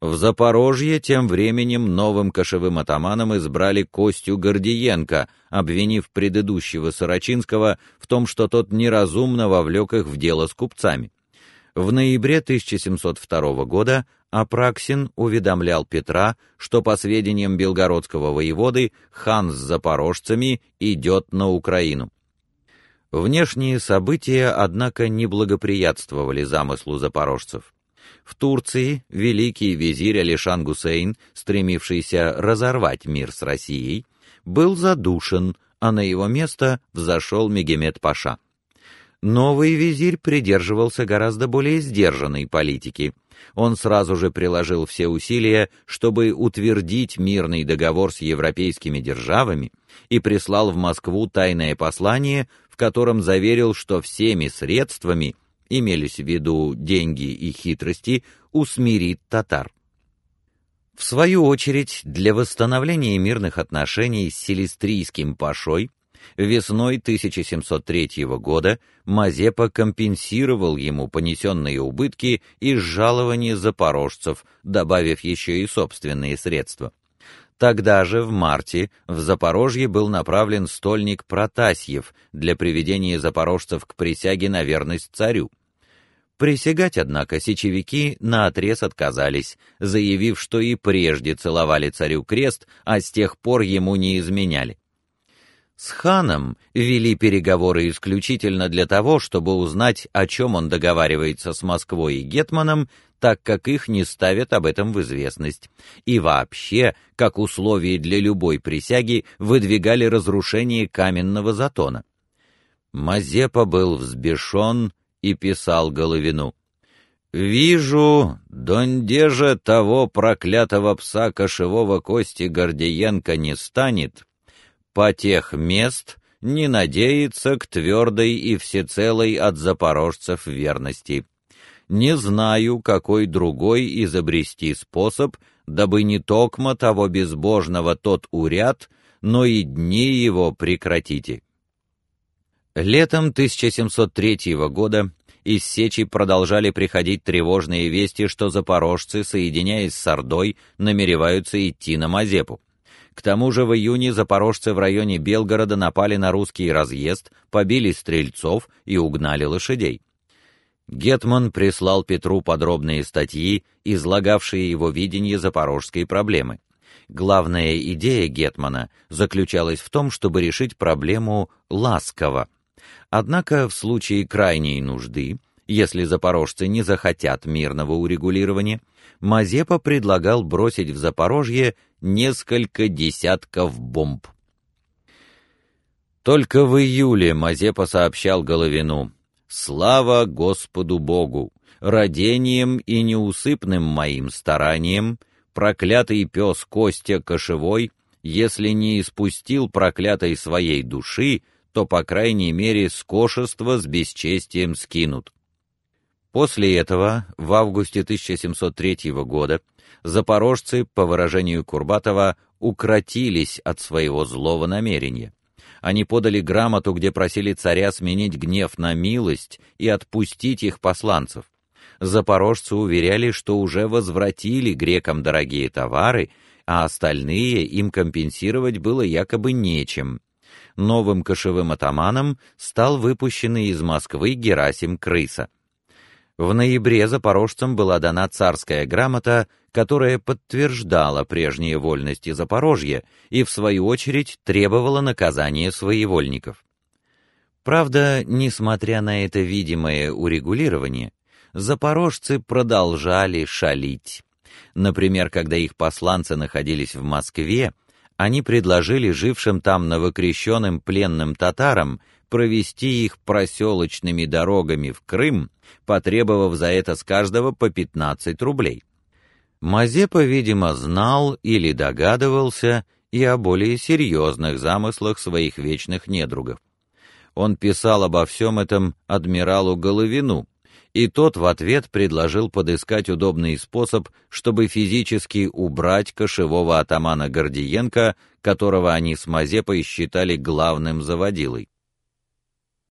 В Запорожье тем временем новым кошевым атаманом избрали Костю Гордиенко, обвинив предыдущего Сорочинского в том, что тот неразумно вовлек их в дело с купцами. В ноябре 1702 года Апраксин уведомлял Петра, что по сведениям белгородского воеводы хан с запорожцами идет на Украину. Внешние события, однако, не благоприятствовали замыслу запорожцев. В Турции великий визирь Алишан Гусейн, стремившийся разорвать мир с Россией, был задушен, а на его место взошел Мегемет Паша. Новый визирь придерживался гораздо более сдержанной политики. Он сразу же приложил все усилия, чтобы утвердить мирный договор с европейскими державами и прислал в Москву тайное послание, в котором заверил, что всеми средствами – имелись в виду деньги и хитрости, усмирит татар. В свою очередь, для восстановления мирных отношений с Силистрийским пашой весной 1703 года Мазепа компенсировал ему понесенные убытки из жалований запорожцев, добавив еще и собственные средства. Тогда же, в марте, в Запорожье был направлен стольник Протасьев для приведения запорожцев к присяге на верность царю. Присягать, однако, сечевики наотрез отказались, заявив, что и прежде целовали царю крест, а с тех пор ему не изменяли. С ханом вели переговоры исключительно для того, чтобы узнать, о чем он договаривается с Москвой и гетманом, так как их не ставят об этом в известность. И вообще, как условие для любой присяги, выдвигали разрушение каменного затона. Мазепа был взбешен и писал Головину. «Вижу, донде же того проклятого пса кошевого Кости Гордиенко не станет, по тех мест не надеется к твердой и всецелой от запорожцев верности. Не знаю, какой другой изобрести способ, дабы не токмо того безбожного тот уряд, но и дни его прекратите». Летом 1703 года из Сечи продолжали приходить тревожные вести, что запорожцы, соединяясь с Ордой, намереваются идти на Мазепу. К тому же в июне запорожцы в районе Белгорода напали на русский разъезд, побили стрельцов и угнали лошадей. Гетман прислал Петру подробные статьи, излагавшие его видение запорожской проблемы. Главная идея Гетмана заключалась в том, чтобы решить проблему ласково, Однако в случае крайней нужды, если запорожцы не захотят мирного урегулирования, Мазепа предлагал бросить в Запорожье несколько десятков бомб. Только в июле Мазепа сообщал Головину: "Слава Господу Богу, родением и неусыпным моим старанием проклятый пес Костя Кошевой, если не испустил проклятой своей души, то, по крайней мере, скошество с бесчестием скинут. После этого, в августе 1703 года, запорожцы, по выражению Курбатова, укротились от своего злого намерения. Они подали грамоту, где просили царя сменить гнев на милость и отпустить их посланцев. Запорожцы уверяли, что уже возвратили грекам дорогие товары, а остальные им компенсировать было якобы нечем новым кошевым атаманом стал выпущенный из Москвы Герасим Крыса. В ноябре запорожцам была дана царская грамота, которая подтверждала прежние вольности Запорожья и в свою очередь требовала наказания своевольников. Правда, несмотря на это видимое урегулирование, запорожцы продолжали шалить. Например, когда их посланцы находились в Москве, они предложили жившим там новокрещенным пленным татарам провести их проселочными дорогами в Крым, потребовав за это с каждого по 15 рублей. Мазепа, видимо, знал или догадывался и о более серьезных замыслах своих вечных недругов. Он писал обо всем этом адмиралу Головину, и тот в ответ предложил подыскать удобный способ, чтобы физически убрать кошевого атамана Гордиенко, которого они с Мазепой считали главным заводилой.